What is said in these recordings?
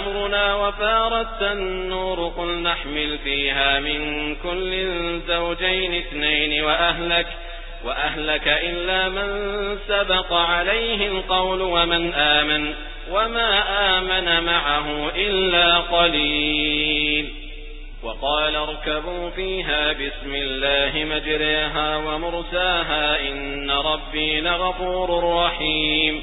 أمرنا وفارت النور قل نحمل فيها من كل زوجين اثنين وأهلك وأهلك إلا من سبق عليه القول ومن آمن وما آمن معه إلا قليل. وقال اركبوا فيها بسم الله مجريها ومرساها إن ربي لغفور رحيم.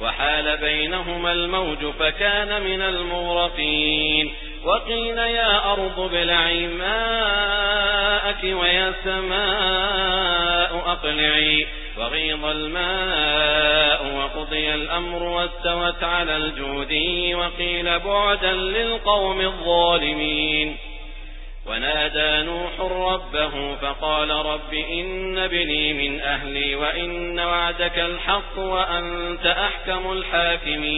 وحال بينهما الموج فكان من المغرقين وقيل يا أرض بلعي ماءك ويا سماء أقلعي. وغيض الماء وقضي الأمر واستوت على الجودي وقيل بعدا للقوم الظالمين. ونادى نوح ربه فقال رب إن بني من أهلي وإن وعدك الحق وأنت أحكم الحاكمين.